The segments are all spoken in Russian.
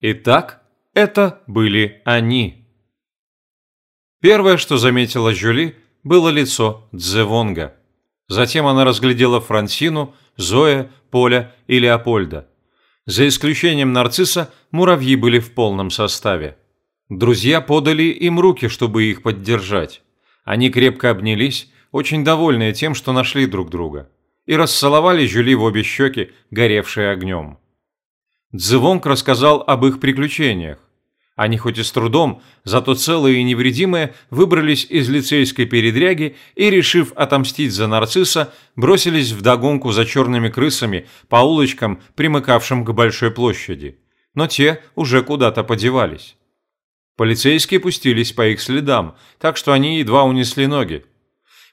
Итак, это были они. Первое, что заметила Жюли, было лицо Дзевонга. Затем она разглядела Франсину, Зоя, Поля и Леопольда. За исключением нарцисса, муравьи были в полном составе. Друзья подали им руки, чтобы их поддержать. Они крепко обнялись, очень довольные тем, что нашли друг друга, и расцеловали Жюли в обе щеки, горевшие огнем. Дзевонг рассказал об их приключениях. Они хоть и с трудом, зато целые и невредимые, выбрались из лицейской передряги и, решив отомстить за нарцисса, бросились в догонку за черными крысами по улочкам, примыкавшим к большой площади. Но те уже куда-то подевались. Полицейские пустились по их следам, так что они едва унесли ноги.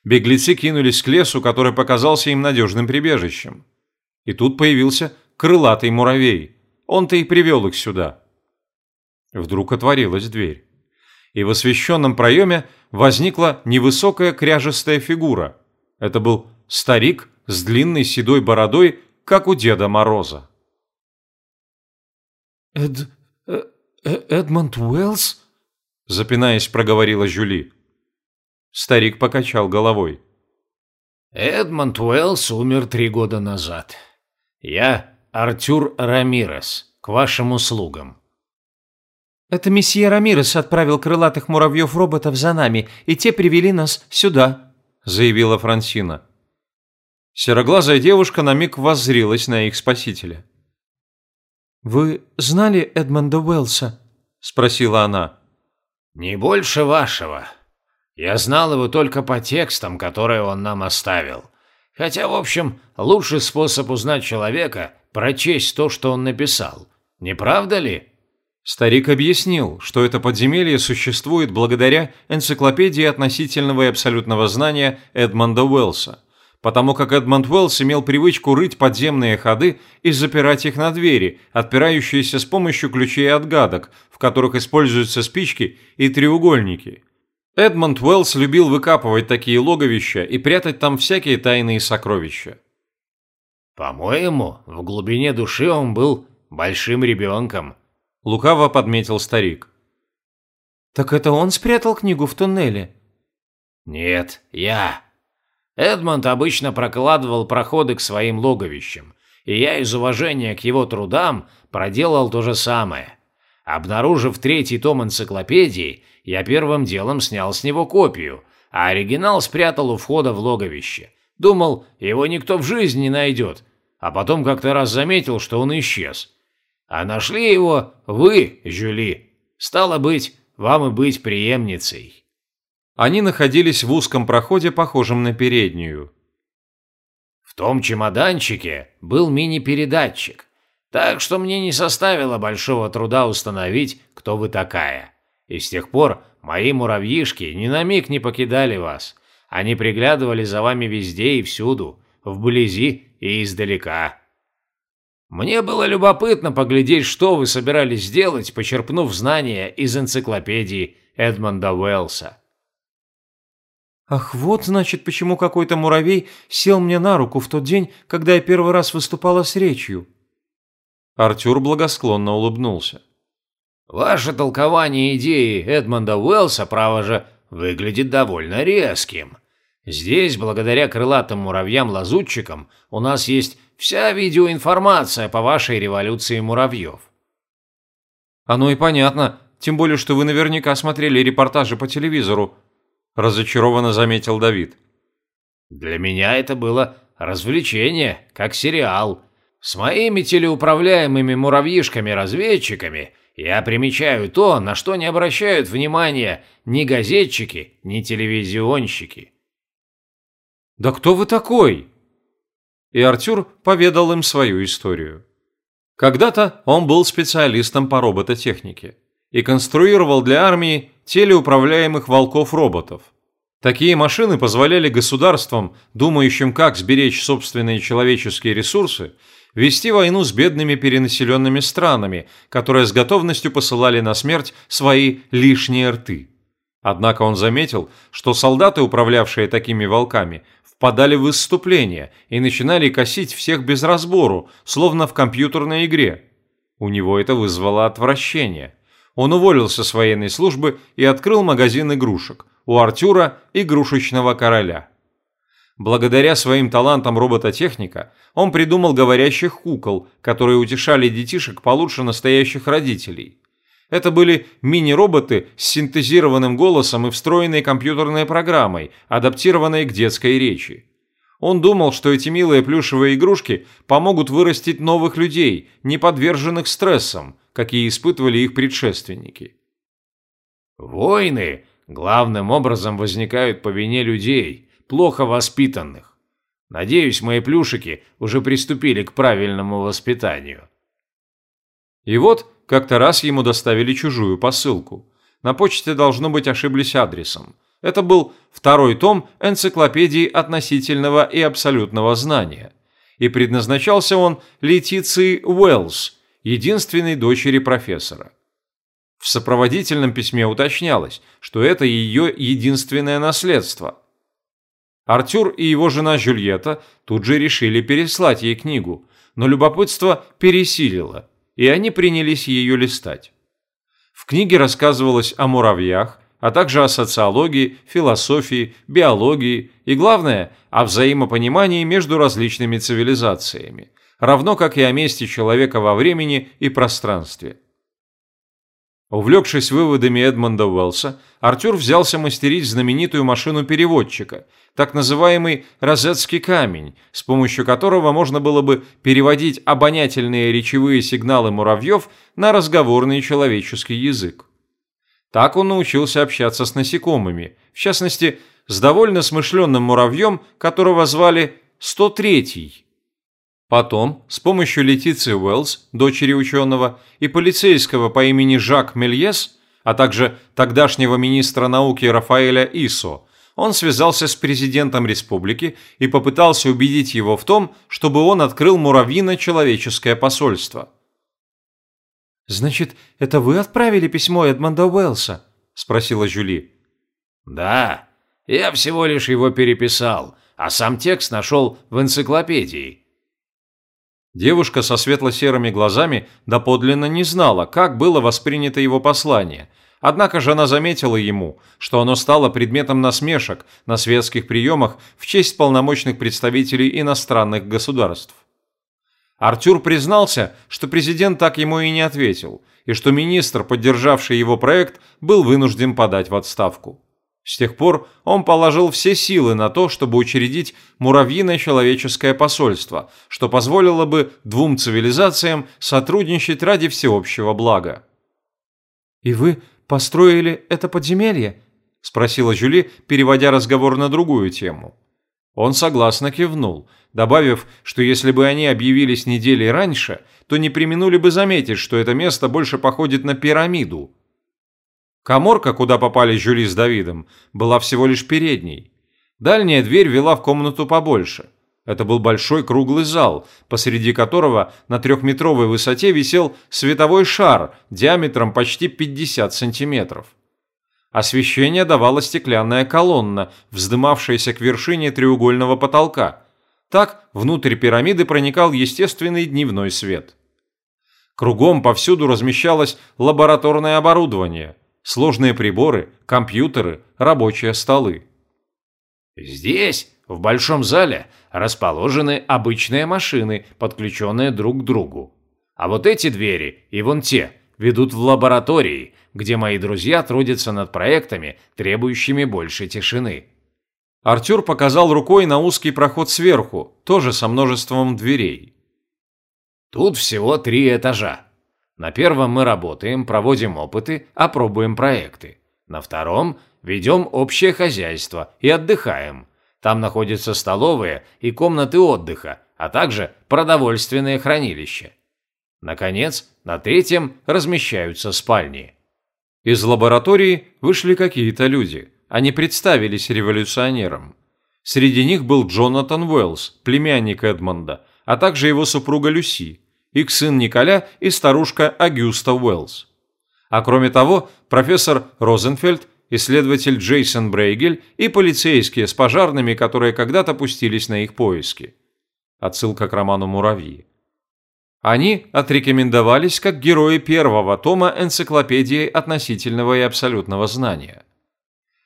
Беглецы кинулись к лесу, который показался им надежным прибежищем. И тут появился крылатый муравей. Он-то и привел их сюда. Вдруг отворилась дверь. И в освещенном проеме возникла невысокая кряжестая фигура. Это был старик с длинной седой бородой, как у Деда Мороза. «Эд... Э, э, Эдмонд Уэллс?» запинаясь, проговорила Жюли. Старик покачал головой. «Эдмонд Уэллс умер три года назад. Я Артюр Рамирес, к вашим услугам». «Это месье Рамирес отправил крылатых муравьев-роботов за нами, и те привели нас сюда», заявила Франсина. Сероглазая девушка на миг воззрилась на их спасителя. «Вы знали Эдмонда Уэллса?» – спросила она. «Не больше вашего. Я знал его только по текстам, которые он нам оставил. Хотя, в общем, лучший способ узнать человека – прочесть то, что он написал. Не правда ли?» Старик объяснил, что это подземелье существует благодаря энциклопедии относительного и абсолютного знания Эдмонда Уэллса – потому как Эдмонд Уэллс имел привычку рыть подземные ходы и запирать их на двери, отпирающиеся с помощью ключей отгадок, в которых используются спички и треугольники. Эдмонд Уэллс любил выкапывать такие логовища и прятать там всякие тайные сокровища. «По-моему, в глубине души он был большим ребенком», – лукаво подметил старик. «Так это он спрятал книгу в туннеле?» «Нет, я», Эдмонд обычно прокладывал проходы к своим логовищам, и я из уважения к его трудам проделал то же самое. Обнаружив третий том энциклопедии, я первым делом снял с него копию, а оригинал спрятал у входа в логовище. Думал, его никто в жизни не найдет, а потом как-то раз заметил, что он исчез. А нашли его вы, Жюли. Стало быть, вам и быть преемницей. Они находились в узком проходе, похожем на переднюю. В том чемоданчике был мини-передатчик, так что мне не составило большого труда установить, кто вы такая. И с тех пор мои муравьишки ни на миг не покидали вас. Они приглядывали за вами везде и всюду, вблизи и издалека. Мне было любопытно поглядеть, что вы собирались сделать, почерпнув знания из энциклопедии Эдмонда Уэллса. Ах, вот, значит, почему какой-то муравей сел мне на руку в тот день, когда я первый раз выступала с речью. Артюр благосклонно улыбнулся. Ваше толкование идеи Эдмонда Уэллса, право же, выглядит довольно резким. Здесь, благодаря крылатым муравьям-лазутчикам, у нас есть вся видеоинформация по вашей революции муравьев. Оно и понятно, тем более, что вы наверняка смотрели репортажи по телевизору, – разочарованно заметил Давид. «Для меня это было развлечение, как сериал. С моими телеуправляемыми муравьишками-разведчиками я примечаю то, на что не обращают внимания ни газетчики, ни телевизионщики». «Да кто вы такой?» И Артюр поведал им свою историю. Когда-то он был специалистом по робототехнике и конструировал для армии телеуправляемых волков-роботов. Такие машины позволяли государствам, думающим, как сберечь собственные человеческие ресурсы, вести войну с бедными перенаселенными странами, которые с готовностью посылали на смерть свои лишние рты. Однако он заметил, что солдаты, управлявшие такими волками, впадали в выступление и начинали косить всех без разбору, словно в компьютерной игре. У него это вызвало отвращение. Он уволился с военной службы и открыл магазин игрушек у Артюра игрушечного короля. Благодаря своим талантам робототехника он придумал говорящих кукол, которые утешали детишек получше настоящих родителей. Это были мини-роботы с синтезированным голосом и встроенной компьютерной программой, адаптированной к детской речи. Он думал, что эти милые плюшевые игрушки помогут вырастить новых людей, не подверженных стрессам, какие испытывали их предшественники. «Войны главным образом возникают по вине людей, плохо воспитанных. Надеюсь, мои плюшики уже приступили к правильному воспитанию». И вот как-то раз ему доставили чужую посылку. На почте, должно быть, ошиблись адресом. Это был второй том энциклопедии относительного и абсолютного знания. И предназначался он Летиции Уэллс, единственной дочери профессора. В сопроводительном письме уточнялось, что это ее единственное наследство. Артюр и его жена Жюльетта тут же решили переслать ей книгу, но любопытство пересилило, и они принялись ее листать. В книге рассказывалось о муравьях, а также о социологии, философии, биологии и, главное, о взаимопонимании между различными цивилизациями, равно как и о месте человека во времени и пространстве. Увлекшись выводами Эдмонда Уэллса, Артюр взялся мастерить знаменитую машину переводчика, так называемый «розетский камень», с помощью которого можно было бы переводить обонятельные речевые сигналы муравьев на разговорный человеческий язык. Так он научился общаться с насекомыми, в частности, с довольно смышленным муравьем, которого звали 103-й. Потом, с помощью Летиции Уэллс, дочери ученого, и полицейского по имени Жак Мельес, а также тогдашнего министра науки Рафаэля Исо, он связался с президентом республики и попытался убедить его в том, чтобы он открыл муравьино-человеческое посольство – «Значит, это вы отправили письмо Эдмонда Уэллса?» – спросила Жюли. «Да, я всего лишь его переписал, а сам текст нашел в энциклопедии». Девушка со светло-серыми глазами доподлинно не знала, как было воспринято его послание, однако же она заметила ему, что оно стало предметом насмешек на светских приемах в честь полномочных представителей иностранных государств. Артюр признался, что президент так ему и не ответил, и что министр, поддержавший его проект, был вынужден подать в отставку. С тех пор он положил все силы на то, чтобы учредить муравьиное человеческое посольство, что позволило бы двум цивилизациям сотрудничать ради всеобщего блага. «И вы построили это подземелье?» – спросила Жюли, переводя разговор на другую тему. Он согласно кивнул, добавив, что если бы они объявились недели раньше, то не применули бы заметить, что это место больше походит на пирамиду. Коморка, куда попали Жюли с Давидом, была всего лишь передней. Дальняя дверь вела в комнату побольше. Это был большой круглый зал, посреди которого на трехметровой высоте висел световой шар диаметром почти 50 сантиметров. Освещение давала стеклянная колонна, вздымавшаяся к вершине треугольного потолка. Так внутрь пирамиды проникал естественный дневной свет. Кругом повсюду размещалось лабораторное оборудование, сложные приборы, компьютеры, рабочие столы. Здесь, в большом зале, расположены обычные машины, подключенные друг к другу. А вот эти двери и вон те ведут в лаборатории, где мои друзья трудятся над проектами, требующими больше тишины. Артюр показал рукой на узкий проход сверху, тоже со множеством дверей. Тут всего три этажа. На первом мы работаем, проводим опыты, опробуем проекты. На втором ведем общее хозяйство и отдыхаем. Там находятся столовые и комнаты отдыха, а также продовольственное хранилище. Наконец, на третьем размещаются спальни. Из лаборатории вышли какие-то люди. Они представились революционерам. Среди них был Джонатан Уэллс, племянник Эдмонда, а также его супруга Люси, их сын Николя и старушка Агюста Уэллс. А кроме того, профессор Розенфельд, исследователь Джейсон Брейгель и полицейские с пожарными, которые когда-то пустились на их поиски. Отсылка к роману «Муравьи». Они отрекомендовались как герои первого тома энциклопедии относительного и абсолютного знания.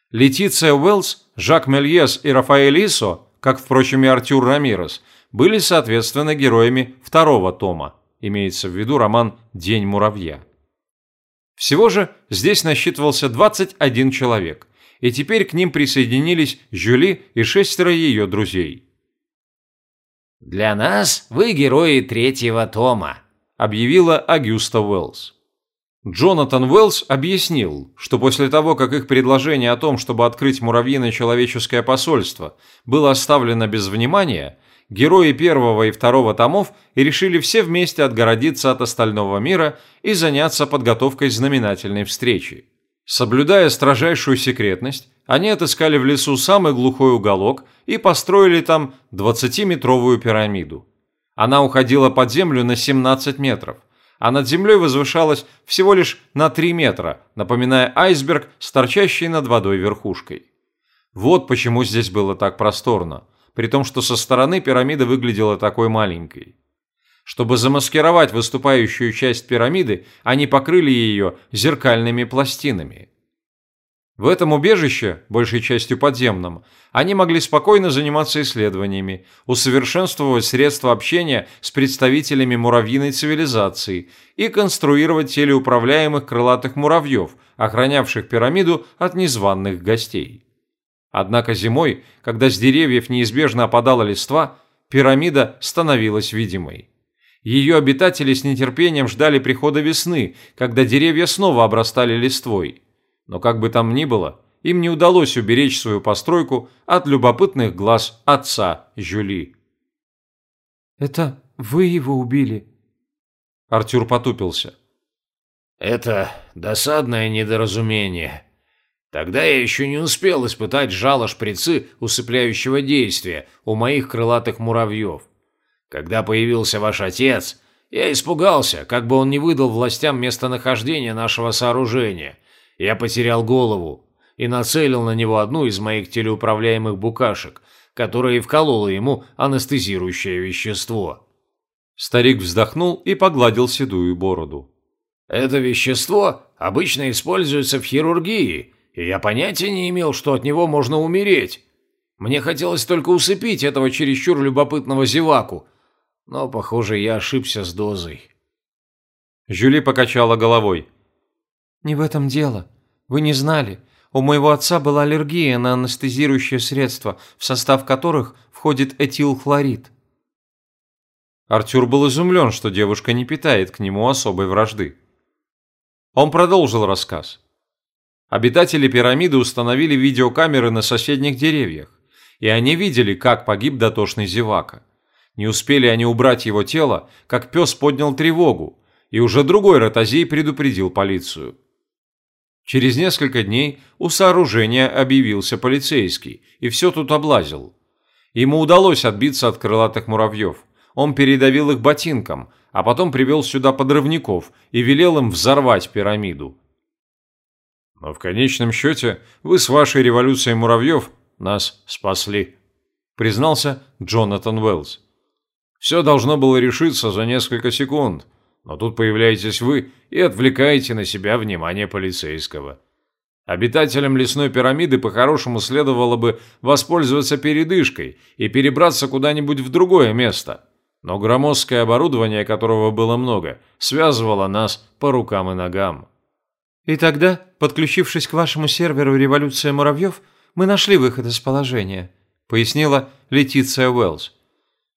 Летиция Уэллс, Жак Мельес и Рафаэль Исо, как, впрочем, и Артюр Рамирес, были, соответственно, героями второго тома, имеется в виду роман «День муравья». Всего же здесь насчитывался 21 человек, и теперь к ним присоединились Жюли и шестеро ее друзей. «Для нас вы герои третьего тома», – объявила Агюста Уэллс. Джонатан Уэллс объяснил, что после того, как их предложение о том, чтобы открыть муравьиное человеческое посольство, было оставлено без внимания, герои первого и второго томов решили все вместе отгородиться от остального мира и заняться подготовкой знаменательной встречи. Соблюдая строжайшую секретность, они отыскали в лесу самый глухой уголок и построили там 20-метровую пирамиду. Она уходила под землю на 17 метров, а над землей возвышалась всего лишь на 3 метра, напоминая айсберг с торчащей над водой верхушкой. Вот почему здесь было так просторно – при том, что со стороны пирамида выглядела такой маленькой. Чтобы замаскировать выступающую часть пирамиды, они покрыли ее зеркальными пластинами. В этом убежище, большей частью подземном, они могли спокойно заниматься исследованиями, усовершенствовать средства общения с представителями муравьиной цивилизации и конструировать телеуправляемых крылатых муравьев, охранявших пирамиду от незваных гостей. Однако зимой, когда с деревьев неизбежно опадала листва, пирамида становилась видимой. Ее обитатели с нетерпением ждали прихода весны, когда деревья снова обрастали листвой. Но как бы там ни было, им не удалось уберечь свою постройку от любопытных глаз отца Жюли. «Это вы его убили?» Артюр потупился. «Это досадное недоразумение», Тогда я еще не успел испытать жало шприцы усыпляющего действия у моих крылатых муравьев. Когда появился ваш отец, я испугался, как бы он не выдал властям местонахождение нашего сооружения. Я потерял голову и нацелил на него одну из моих телеуправляемых букашек, которая и вколола ему анестезирующее вещество. Старик вздохнул и погладил седую бороду. Это вещество обычно используется в хирургии – и я понятия не имел, что от него можно умереть. Мне хотелось только усыпить этого чересчур любопытного зеваку, но, похоже, я ошибся с дозой. Жюли покачала головой. «Не в этом дело. Вы не знали. У моего отца была аллергия на анестезирующие средства, в состав которых входит этилхлорид». Артюр был изумлен, что девушка не питает к нему особой вражды. Он продолжил рассказ. Обитатели пирамиды установили видеокамеры на соседних деревьях, и они видели, как погиб дотошный зевака. Не успели они убрать его тело, как пес поднял тревогу, и уже другой ротозей предупредил полицию. Через несколько дней у сооружения объявился полицейский и все тут облазил. Ему удалось отбиться от крылатых муравьев. Он передавил их ботинком, а потом привел сюда подрывников и велел им взорвать пирамиду. Но в конечном счете вы с вашей революцией муравьев нас спасли», признался Джонатан Уэллс. «Все должно было решиться за несколько секунд, но тут появляетесь вы и отвлекаете на себя внимание полицейского. Обитателям лесной пирамиды по-хорошему следовало бы воспользоваться передышкой и перебраться куда-нибудь в другое место, но громоздкое оборудование, которого было много, связывало нас по рукам и ногам». И тогда, подключившись к вашему серверу «Революция муравьев», мы нашли выход из положения», – пояснила Летиция Уэллс.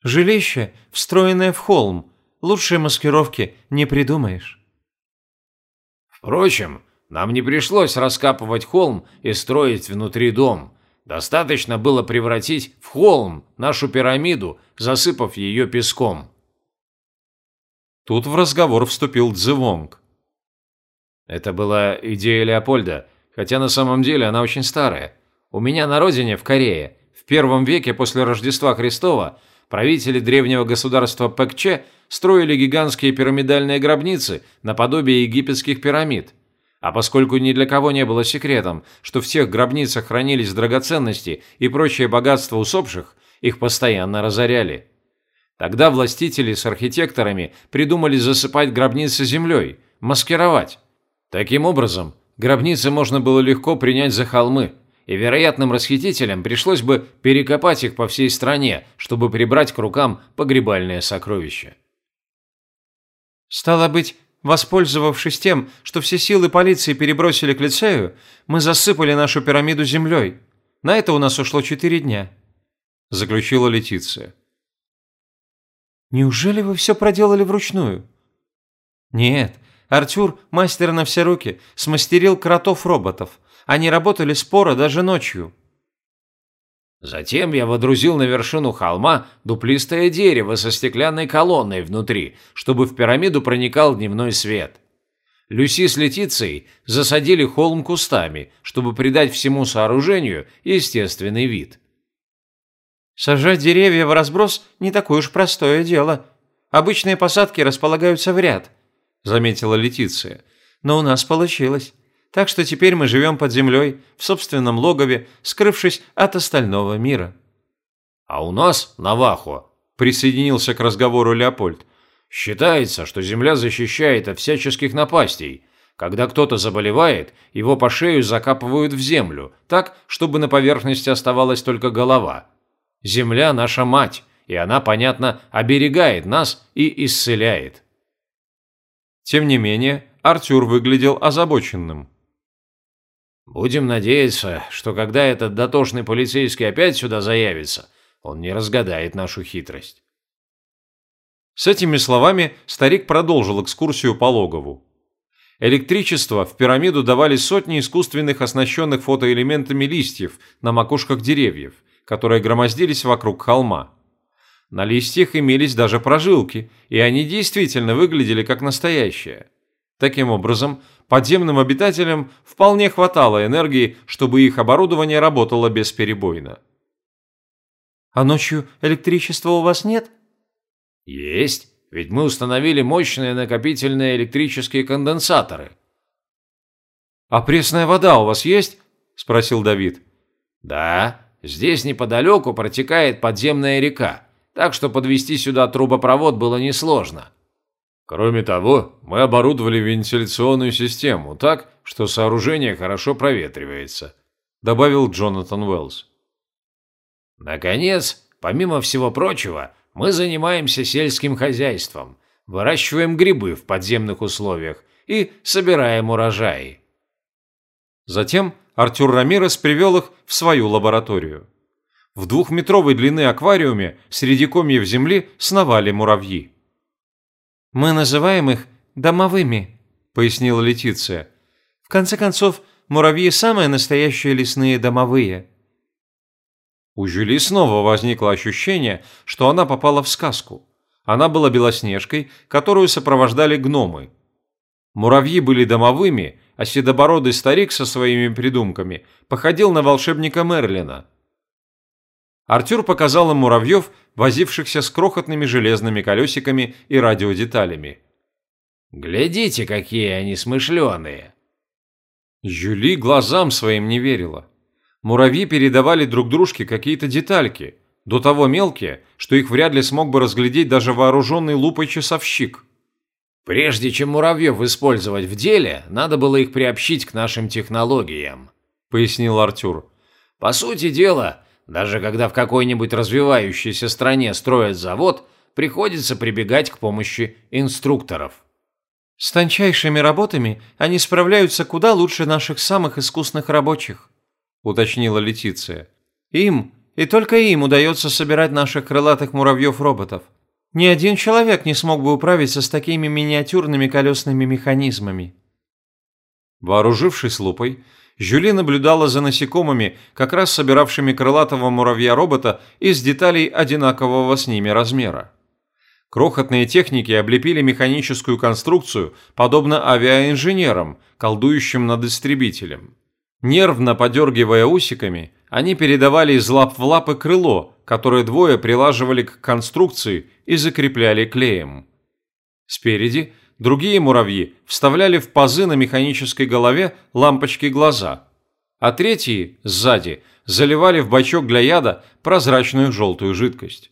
«Жилище, встроенное в холм. Лучшей маскировки не придумаешь». «Впрочем, нам не пришлось раскапывать холм и строить внутри дом. Достаточно было превратить в холм нашу пирамиду, засыпав ее песком». Тут в разговор вступил Цзывонг. Это была идея Леопольда, хотя на самом деле она очень старая. У меня на родине, в Корее, в первом веке после Рождества Христова, правители древнего государства Пэкче строили гигантские пирамидальные гробницы наподобие египетских пирамид. А поскольку ни для кого не было секретом, что в всех гробницах хранились драгоценности и прочее богатство усопших, их постоянно разоряли. Тогда властители с архитекторами придумали засыпать гробницы землей, маскировать. Таким образом, гробницы можно было легко принять за холмы, и вероятным расхитителям пришлось бы перекопать их по всей стране, чтобы прибрать к рукам погребальное сокровище. Стало быть, воспользовавшись тем, что все силы полиции перебросили к лицею, мы засыпали нашу пирамиду землей. На это у нас ушло четыре дня», – заключила Летиция. «Неужели вы все проделали вручную?» «Нет, Артюр, мастер на все руки, смастерил кротов-роботов. Они работали споро даже ночью». Затем я водрузил на вершину холма дуплистое дерево со стеклянной колонной внутри, чтобы в пирамиду проникал дневной свет. Люси с Летицией засадили холм кустами, чтобы придать всему сооружению естественный вид. Сажать деревья в разброс не такое уж простое дело. Обычные посадки располагаются в ряд, заметила Летиция. Но у нас получилось. Так что теперь мы живем под землей, в собственном логове, скрывшись от остального мира. А у нас, на Вахо, присоединился к разговору Леопольд, считается, что земля защищает от всяческих напастей. Когда кто-то заболевает, его по шею закапывают в землю, так, чтобы на поверхности оставалась только голова. Земля – наша мать, и она, понятно, оберегает нас и исцеляет. Тем не менее, Артюр выглядел озабоченным. Будем надеяться, что когда этот дотошный полицейский опять сюда заявится, он не разгадает нашу хитрость. С этими словами старик продолжил экскурсию по логову. Электричество в пирамиду давали сотни искусственных оснащенных фотоэлементами листьев на макушках деревьев, которые громоздились вокруг холма. На листьях имелись даже прожилки, и они действительно выглядели как настоящие. Таким образом, подземным обитателям вполне хватало энергии, чтобы их оборудование работало бесперебойно. «А ночью электричества у вас нет?» «Есть, ведь мы установили мощные накопительные электрические конденсаторы». «А пресная вода у вас есть?» – спросил Давид. «Да, здесь неподалеку протекает подземная река, так что подвести сюда трубопровод было несложно». Кроме того, мы оборудовали вентиляционную систему так, что сооружение хорошо проветривается», – добавил Джонатан Уэллс. «Наконец, помимо всего прочего, мы занимаемся сельским хозяйством, выращиваем грибы в подземных условиях и собираем урожаи». Затем Артур Рамирес привел их в свою лабораторию. В двухметровой длины аквариуме среди комьев земли сновали муравьи. «Мы называем их домовыми», – пояснила Летиция. «В конце концов, муравьи – самые настоящие лесные домовые». У Жюли снова возникло ощущение, что она попала в сказку. Она была белоснежкой, которую сопровождали гномы. Муравьи были домовыми, а седобородый старик со своими придумками походил на волшебника Мерлина. Артюр показал им муравьев, возившихся с крохотными железными колесиками и радиодеталями. «Глядите, какие они смышленые!» Жюли глазам своим не верила. Муравьи передавали друг дружке какие-то детальки, до того мелкие, что их вряд ли смог бы разглядеть даже вооруженный лупой часовщик. «Прежде чем муравьев использовать в деле, надо было их приобщить к нашим технологиям», – пояснил Артюр. «По сути дела, даже когда в какой-нибудь развивающейся стране строят завод, приходится прибегать к помощи инструкторов. С тончайшими работами они справляются куда лучше наших самых искусных рабочих, уточнила Летиция. Им, и только им удается собирать наших крылатых муравьев-роботов. Ни один человек не смог бы управиться с такими миниатюрными колесными механизмами. Вооружившись лупой, Жюли наблюдала за насекомыми, как раз собиравшими крылатого муравья-робота из деталей одинакового с ними размера. Крохотные техники облепили механическую конструкцию, подобно авиаинженерам, колдующим над истребителем. Нервно подергивая усиками, они передавали из лап в лапы крыло, которое двое прилаживали к конструкции и закрепляли клеем. Спереди Другие муравьи вставляли в пазы на механической голове лампочки глаза, а третьи, сзади, заливали в бачок для яда прозрачную желтую жидкость.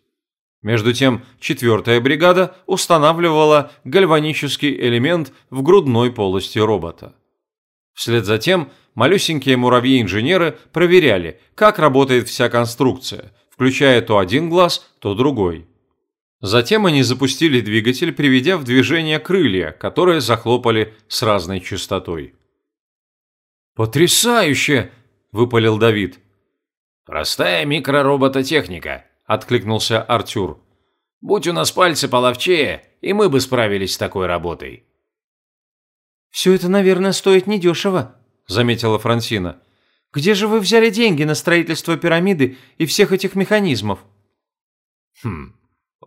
Между тем, четвертая бригада устанавливала гальванический элемент в грудной полости робота. Вслед за тем малюсенькие муравьи-инженеры проверяли, как работает вся конструкция, включая то один глаз, то другой. Затем они запустили двигатель, приведя в движение крылья, которые захлопали с разной частотой. «Потрясающе!» – выпалил Давид. «Простая микроробототехника», – откликнулся Артюр. «Будь у нас пальцы половчее, и мы бы справились с такой работой». «Все это, наверное, стоит недешево», – заметила Франсина. «Где же вы взяли деньги на строительство пирамиды и всех этих механизмов?» «Хм,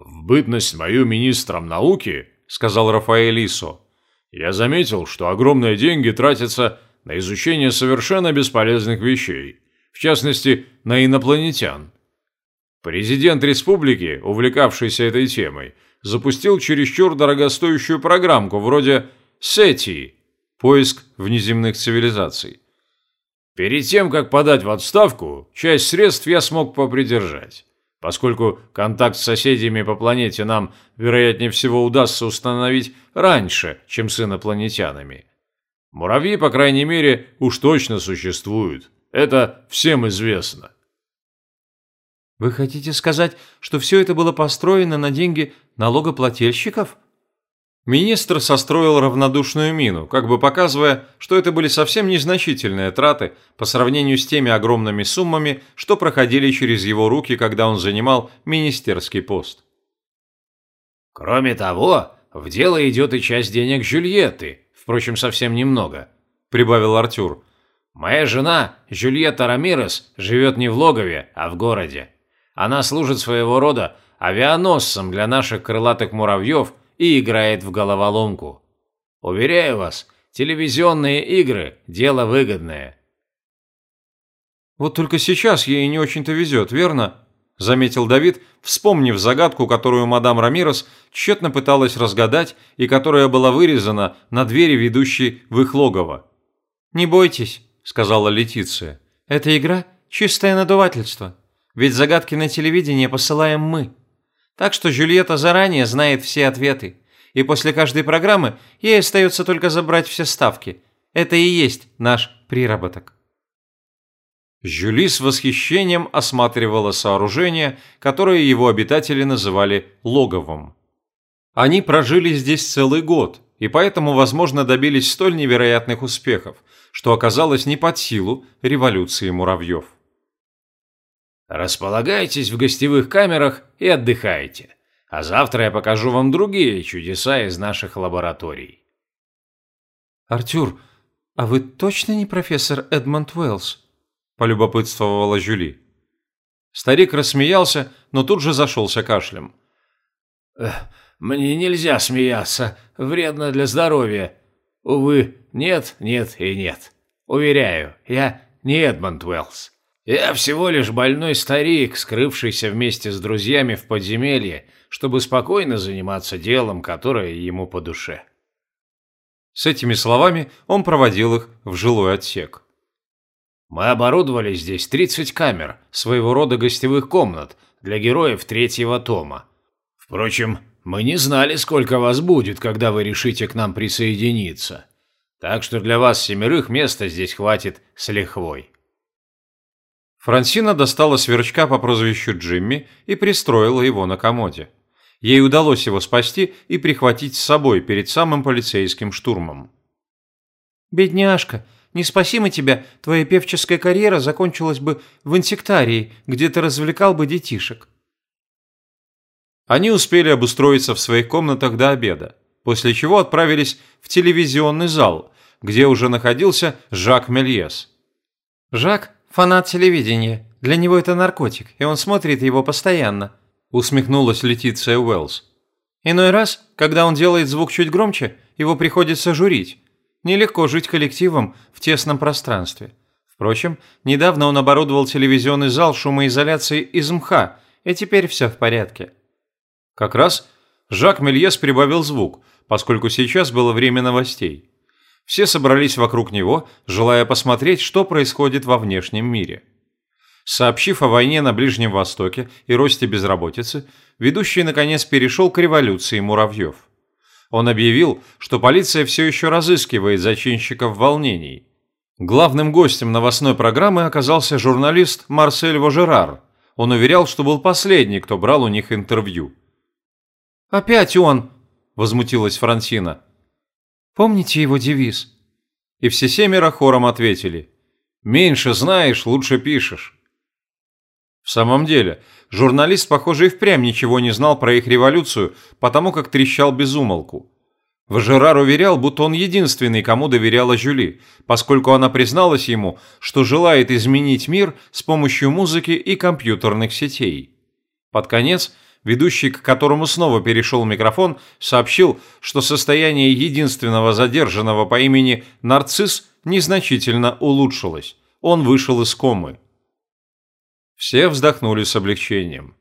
в бытность мою министром науки», – сказал Рафаэль Исо, – «я заметил, что огромные деньги тратятся на изучение совершенно бесполезных вещей, в частности, на инопланетян. Президент республики, увлекавшийся этой темой, запустил чересчур дорогостоящую программку вроде «Сети» – поиск внеземных цивилизаций. Перед тем, как подать в отставку, часть средств я смог попридержать. Поскольку контакт с соседями по планете нам, вероятнее всего, удастся установить раньше, чем с инопланетянами – Муравьи, по крайней мере, уж точно существуют. Это всем известно. Вы хотите сказать, что все это было построено на деньги налогоплательщиков? Министр состроил равнодушную мину, как бы показывая, что это были совсем незначительные траты по сравнению с теми огромными суммами, что проходили через его руки, когда он занимал министерский пост. Кроме того, в дело идет и часть денег Жюльетты, впрочем, совсем немного», – прибавил Артюр. «Моя жена, Жюльетта Рамирес, живет не в логове, а в городе. Она служит своего рода авианосцем для наших крылатых муравьев и играет в головоломку. Уверяю вас, телевизионные игры – дело выгодное». «Вот только сейчас ей не очень-то везет, верно?» заметил Давид, вспомнив загадку, которую мадам Рамирос тщетно пыталась разгадать и которая была вырезана на двери, ведущей в их логово. «Не бойтесь», – сказала Летиция. «Эта игра – чистое надувательство. Ведь загадки на телевидении посылаем мы. Так что Жюльетта заранее знает все ответы. И после каждой программы ей остается только забрать все ставки. Это и есть наш приработок». Жюли с восхищением осматривала сооружение, которое его обитатели называли логовом. Они прожили здесь целый год, и поэтому, возможно, добились столь невероятных успехов, что оказалось не под силу революции муравьев. «Располагайтесь в гостевых камерах и отдыхайте, а завтра я покажу вам другие чудеса из наших лабораторий». «Артюр, а вы точно не профессор Эдмонд Уэллс?» полюбопытствовала Жюли. Старик рассмеялся, но тут же зашелся кашлем. «Мне нельзя смеяться, вредно для здоровья. Увы, нет, нет и нет. Уверяю, я не Эдмонд Уэллс. Я всего лишь больной старик, скрывшийся вместе с друзьями в подземелье, чтобы спокойно заниматься делом, которое ему по душе». С этими словами он проводил их в жилой отсек. Мы оборудовали здесь 30 камер, своего рода гостевых комнат, для героев третьего тома. Впрочем, мы не знали, сколько вас будет, когда вы решите к нам присоединиться. Так что для вас семерых места здесь хватит с лихвой. Франсина достала сверчка по прозвищу Джимми и пристроила его на комоде. Ей удалось его спасти и прихватить с собой перед самым полицейским штурмом. «Бедняжка, не спаси мы тебя, твоя певческая карьера закончилась бы в инсектарии, где ты развлекал бы детишек». Они успели обустроиться в своих комнатах до обеда, после чего отправились в телевизионный зал, где уже находился Жак Мельес. «Жак – фанат телевидения. Для него это наркотик, и он смотрит его постоянно», – усмехнулась Летиция Уэллс. «Иной раз, когда он делает звук чуть громче, его приходится журить, Нелегко жить коллективом в тесном пространстве. Впрочем, недавно он оборудовал телевизионный зал шумоизоляцией из мха, и теперь все в порядке. Как раз Жак Мельес прибавил звук, поскольку сейчас было время новостей. Все собрались вокруг него, желая посмотреть, что происходит во внешнем мире. Сообщив о войне на Ближнем Востоке и росте безработицы, ведущий наконец перешел к революции муравьев. Он объявил, что полиция все еще разыскивает зачинщиков волнений. Главным гостем новостной программы оказался журналист Марсель Вожерар. Он уверял, что был последний, кто брал у них интервью. «Опять он!» – возмутилась Франсина. «Помните его девиз?» И все семеро хором ответили. «Меньше знаешь, лучше пишешь». В самом деле, журналист, похоже, и впрямь ничего не знал про их революцию, потому как трещал без умолку. Важерар уверял, будто он единственный, кому доверяла Жюли, поскольку она призналась ему, что желает изменить мир с помощью музыки и компьютерных сетей. Под конец, ведущий, к которому снова перешел микрофон, сообщил, что состояние единственного задержанного по имени Нарцисс незначительно улучшилось. Он вышел из комы. Все вздохнули с облегчением.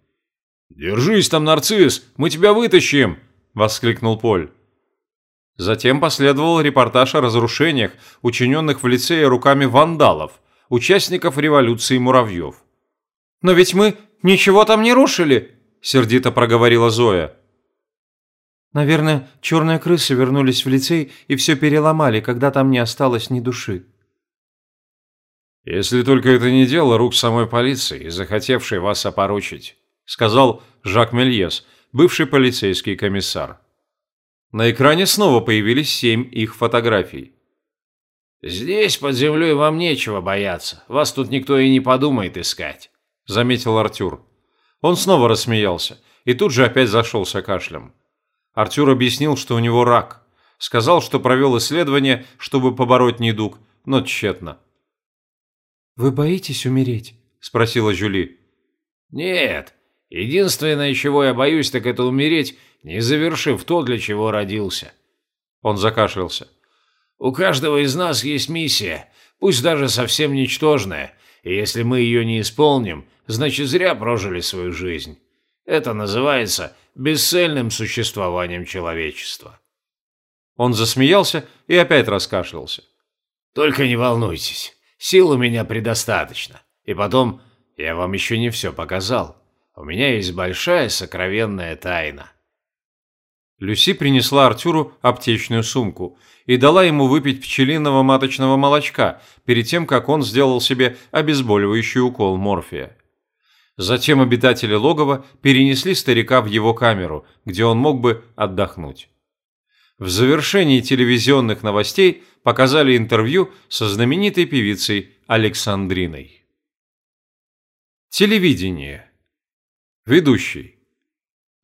«Держись там, нарцисс, мы тебя вытащим!» – воскликнул Поль. Затем последовал репортаж о разрушениях, учиненных в лицее руками вандалов, участников революции муравьев. «Но ведь мы ничего там не рушили!» – сердито проговорила Зоя. «Наверное, черные крысы вернулись в лицей и все переломали, когда там не осталось ни души», «Если только это не дело рук самой полиции, захотевшей вас опорочить», сказал Жак Мельес, бывший полицейский комиссар. На экране снова появились семь их фотографий. «Здесь под землей вам нечего бояться, вас тут никто и не подумает искать», заметил Артюр. Он снова рассмеялся и тут же опять зашелся кашлем. Артюр объяснил, что у него рак. Сказал, что провел исследование, чтобы побороть недуг, но тщетно. «Вы боитесь умереть?» – спросила Жюли. «Нет. Единственное, чего я боюсь, так это умереть, не завершив то, для чего родился». Он закашлялся. «У каждого из нас есть миссия, пусть даже совсем ничтожная, и если мы ее не исполним, значит зря прожили свою жизнь. Это называется бесцельным существованием человечества». Он засмеялся и опять раскашлялся. «Только не волнуйтесь. Сил у меня предостаточно. И потом, я вам еще не все показал. У меня есть большая сокровенная тайна». Люси принесла Артюру аптечную сумку и дала ему выпить пчелиного маточного молочка перед тем, как он сделал себе обезболивающий укол морфия. Затем обитатели логова перенесли старика в его камеру, где он мог бы отдохнуть. В завершении телевизионных новостей показали интервью со знаменитой певицей Александриной. Телевидение. Ведущий.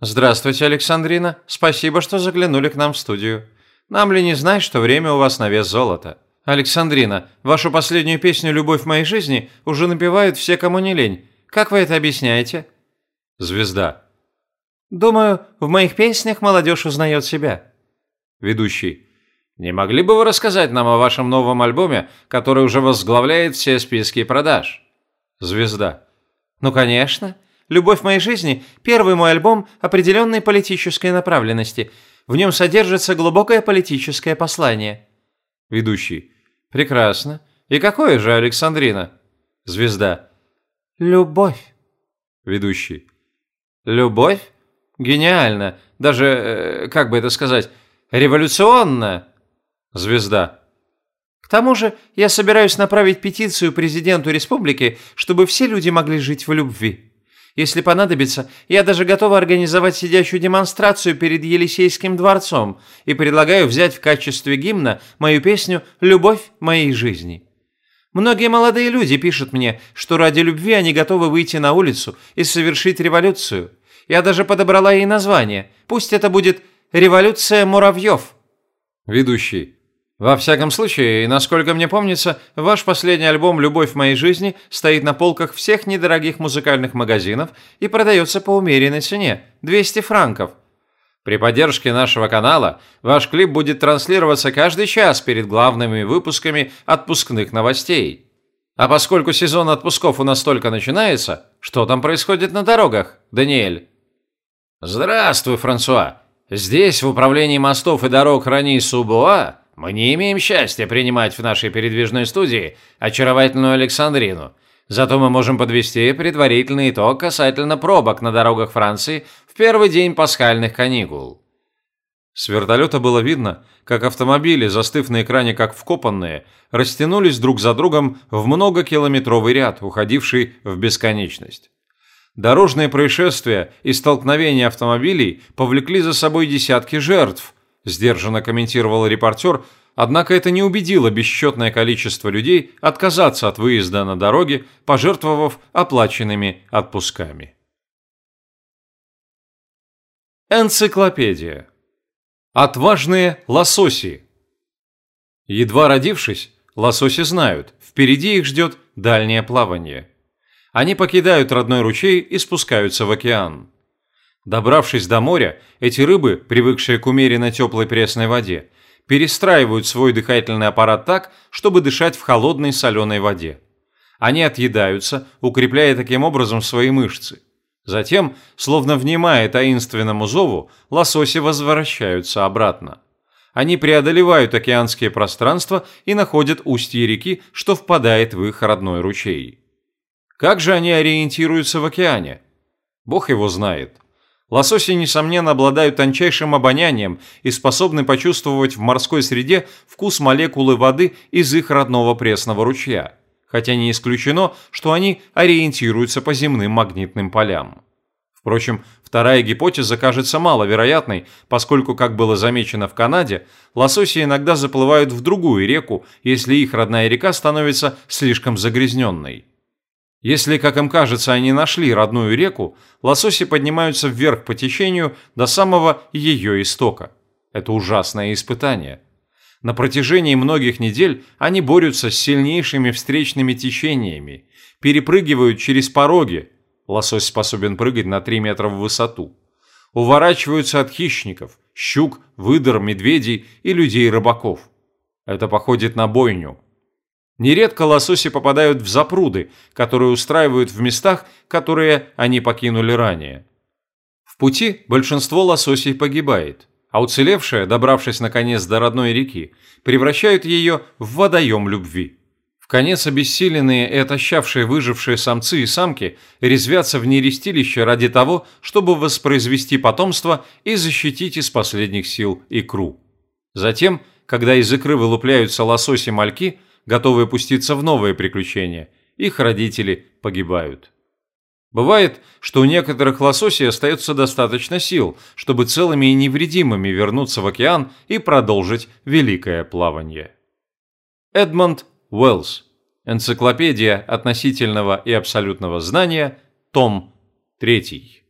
Здравствуйте, Александрина. Спасибо, что заглянули к нам в студию. Нам ли не знать, что время у вас на вес золота? Александрина, вашу последнюю песню «Любовь моей жизни» уже напевают все, кому не лень. Как вы это объясняете? Звезда. Думаю, в моих песнях молодежь узнает себя. Ведущий. Не могли бы вы рассказать нам о вашем новом альбоме, который уже возглавляет все списки продаж? Звезда. Ну, конечно. «Любовь моей жизни» – первый мой альбом определенной политической направленности. В нем содержится глубокое политическое послание. Ведущий. Прекрасно. И какое же, Александрина? Звезда. Любовь. Ведущий. Любовь? Гениально. Даже, э, как бы это сказать, Революционно!» Звезда. «К тому же я собираюсь направить петицию президенту республики, чтобы все люди могли жить в любви. Если понадобится, я даже готова организовать сидящую демонстрацию перед Елисейским дворцом и предлагаю взять в качестве гимна мою песню «Любовь моей жизни». Многие молодые люди пишут мне, что ради любви они готовы выйти на улицу и совершить революцию. Я даже подобрала ей название. Пусть это будет Революция муравьев». Ведущий. Во всяком случае, насколько мне помнится, ваш последний альбом «Любовь в моей жизни» стоит на полках всех недорогих музыкальных магазинов и продается по умеренной цене – 200 франков. При поддержке нашего канала ваш клип будет транслироваться каждый час перед главными выпусками отпускных новостей. А поскольку сезон отпусков у нас только начинается, что там происходит на дорогах, Даниэль? Здравствуй, Франсуа. Здесь, в управлении мостов и дорог Рани-Субуа, мы не имеем счастья принимать в нашей передвижной студии очаровательную Александрину. Зато мы можем подвести предварительный итог касательно пробок на дорогах Франции в первый день пасхальных каникул. С вертолета было видно, как автомобили, застыв на экране как вкопанные, растянулись друг за другом в многокилометровый ряд, уходивший в бесконечность. Дорожные происшествия и столкновения автомобилей повлекли за собой десятки жертв, сдержанно комментировал репортер, однако это не убедило бесчетное количество людей отказаться от выезда на дороге, пожертвовав оплаченными отпусками. Энциклопедия Отважные лососи. Едва родившись, лососи знают, впереди их ждет дальнее плавание. Они покидают родной ручей и спускаются в океан. Добравшись до моря, эти рыбы, привыкшие к умеренно теплой пресной воде, перестраивают свой дыхательный аппарат так, чтобы дышать в холодной соленой воде. Они отъедаются, укрепляя таким образом свои мышцы. Затем, словно внимая таинственному зову, лососи возвращаются обратно. Они преодолевают океанские пространства и находят устье реки, что впадает в их родной ручей. Как же они ориентируются в океане? Бог его знает. Лососи, несомненно, обладают тончайшим обонянием и способны почувствовать в морской среде вкус молекулы воды из их родного пресного ручья – хотя не исключено, что они ориентируются по земным магнитным полям. Впрочем, вторая гипотеза кажется маловероятной, поскольку, как было замечено в Канаде, лососи иногда заплывают в другую реку, если их родная река становится слишком загрязненной. Если, как им кажется, они нашли родную реку, лососи поднимаются вверх по течению до самого ее истока. Это ужасное испытание. На протяжении многих недель они борются с сильнейшими встречными течениями, перепрыгивают через пороги, лосось способен прыгать на 3 метра в высоту, уворачиваются от хищников, щук, выдор, медведей и людей-рыбаков. Это походит на бойню. Нередко лососи попадают в запруды, которые устраивают в местах, которые они покинули ранее. В пути большинство лососей погибает а уцелевшие, добравшись наконец до родной реки, превращают ее в водоем любви. В конец обессиленные и отощавшие выжившие самцы и самки резвятся в нерестилище ради того, чтобы воспроизвести потомство и защитить из последних сил икру. Затем, когда из икры вылупляются лососи-мальки, готовые пуститься в новые приключения, их родители погибают. Бывает, что у некоторых лососей остается достаточно сил, чтобы целыми и невредимыми вернуться в океан и продолжить великое плавание. Эдмонд Уэллс. Энциклопедия относительного и абсолютного знания. Том 3.